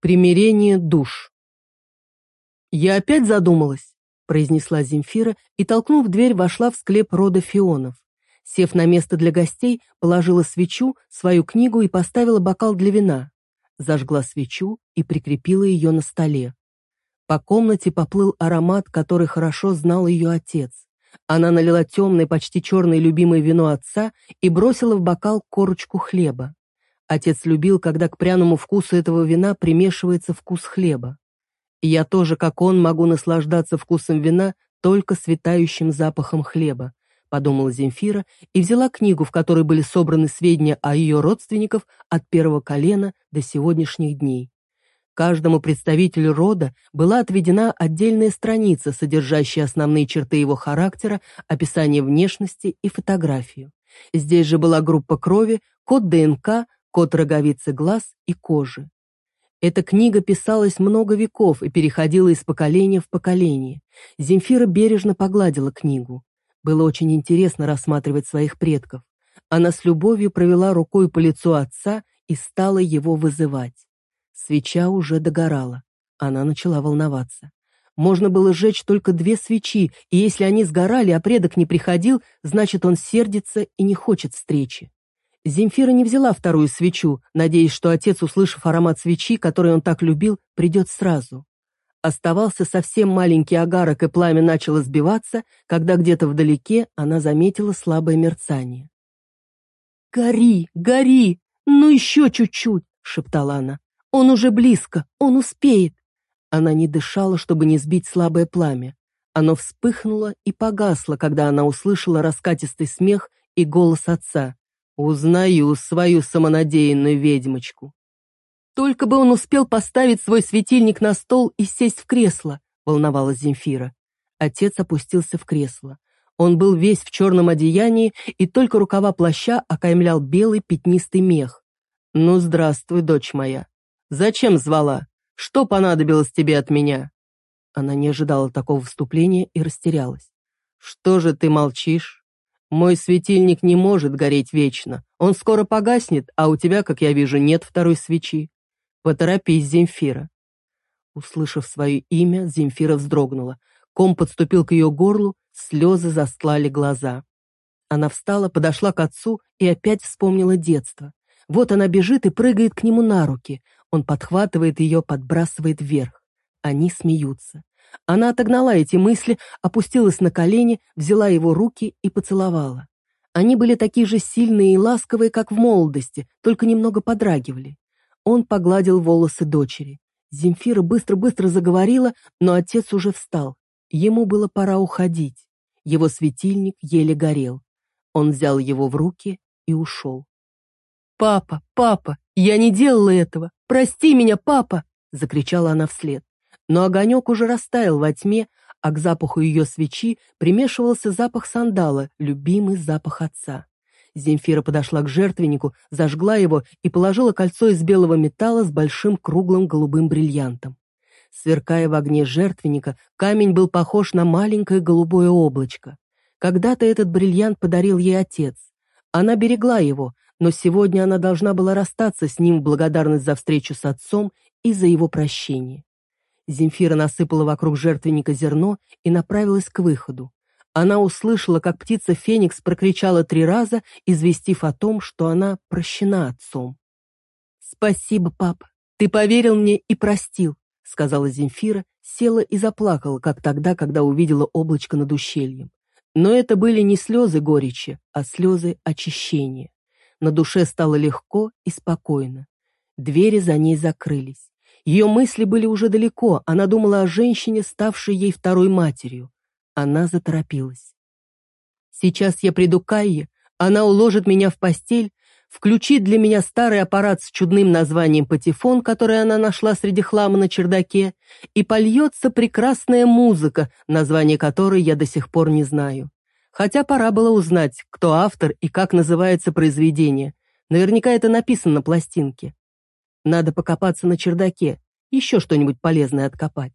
Примирение душ. «Я опять задумалась», — произнесла Земфира и, толкнув дверь, вошла в склеп рода Фионов. Сев на место для гостей, положила свечу, свою книгу и поставила бокал для вина. Зажгла свечу и прикрепила ее на столе. По комнате поплыл аромат, который хорошо знал ее отец. Она налила темное, почти черное любимое вино отца и бросила в бокал корочку хлеба. Отец любил, когда к пряному вкусу этого вина примешивается вкус хлеба. И я тоже, как он, могу наслаждаться вкусом вина только светающим запахом хлеба, подумала Земфира и взяла книгу, в которой были собраны сведения о ее родственниках от первого колена до сегодняшних дней. Каждому представителю рода была отведена отдельная страница, содержащая основные черты его характера, описание внешности и фотографию. Здесь же была группа крови, код ДНК, код роговицы глаз и кожи. Эта книга писалась много веков и переходила из поколения в поколение. Земфира бережно погладила книгу. Было очень интересно рассматривать своих предков. Она с любовью провела рукой по лицу отца и стала его вызывать. Свеча уже догорала. Она начала волноваться. Можно было сжечь только две свечи, и если они сгорали, а предок не приходил, значит, он сердится и не хочет встречи. Земфира не взяла вторую свечу, надеясь, что отец, услышав аромат свечи, который он так любил, придет сразу. Оставался совсем маленький агарок, и пламя начало сбиваться, когда где-то вдалеке она заметила слабое мерцание. «Гори, гори! Ну еще чуть-чуть!» — шептала она. «Он уже близко, он успеет!» Она не дышала, чтобы не сбить слабое пламя. Оно вспыхнуло и погасло, когда она услышала раскатистый смех и голос отца. Узнаю свою самонадеянную ведьмочку. Только бы он успел поставить свой светильник на стол и сесть в кресло, волновалась Земфира. Отец опустился в кресло. Он был весь в черном одеянии, и только рукава плаща окаймлял белый пятнистый мех. «Ну, здравствуй, дочь моя. Зачем звала? Что понадобилось тебе от меня?» Она не ожидала такого вступления и растерялась. «Что же ты молчишь? Мой светильник не может гореть вечно. Он скоро погаснет, а у тебя, как я вижу, нет второй свечи. Поторопись, Земфира. Услышав свое имя, Земфира вздрогнула. Ком подступил к ее горлу, слезы застлали глаза. Она встала, подошла к отцу и опять вспомнила детство. Вот она бежит и прыгает к нему на руки. Он подхватывает ее, подбрасывает вверх. Они смеются. Она отогнала эти мысли, опустилась на колени, взяла его руки и поцеловала. Они были такие же сильные и ласковые, как в молодости, только немного подрагивали. Он погладил волосы дочери. Земфира быстро-быстро заговорила, но отец уже встал. Ему было пора уходить. Его светильник еле горел. Он взял его в руки и ушел. «Папа, папа, я не делала этого! Прости меня, папа!» — закричала она вслед. Но огонек уже растаял во тьме, а к запаху ее свечи примешивался запах сандала, любимый запах отца. Земфира подошла к жертвеннику, зажгла его и положила кольцо из белого металла с большим круглым голубым бриллиантом. Сверкая в огне жертвенника, камень был похож на маленькое голубое облачко. Когда-то этот бриллиант подарил ей отец. Она берегла его, но сегодня она должна была расстаться с ним в благодарность за встречу с отцом и за его прощение. Земфира насыпала вокруг жертвенника зерно и направилась к выходу. Она услышала, как птица Феникс прокричала три раза, известив о том, что она прощена отцом. «Спасибо, папа, ты поверил мне и простил», — сказала Земфира, села и заплакала, как тогда, когда увидела облачко над ущельем. Но это были не слезы горечи, а слезы очищения. На душе стало легко и спокойно. Двери за ней закрылись. Ее мысли были уже далеко, она думала о женщине, ставшей ей второй матерью. Она заторопилась. «Сейчас я приду к Кайе, она уложит меня в постель, включит для меня старый аппарат с чудным названием «Патефон», который она нашла среди хлама на чердаке, и польется прекрасная музыка, название которой я до сих пор не знаю. Хотя пора было узнать, кто автор и как называется произведение. Наверняка это написано на пластинке. Надо покопаться на чердаке, еще что-нибудь полезное откопать.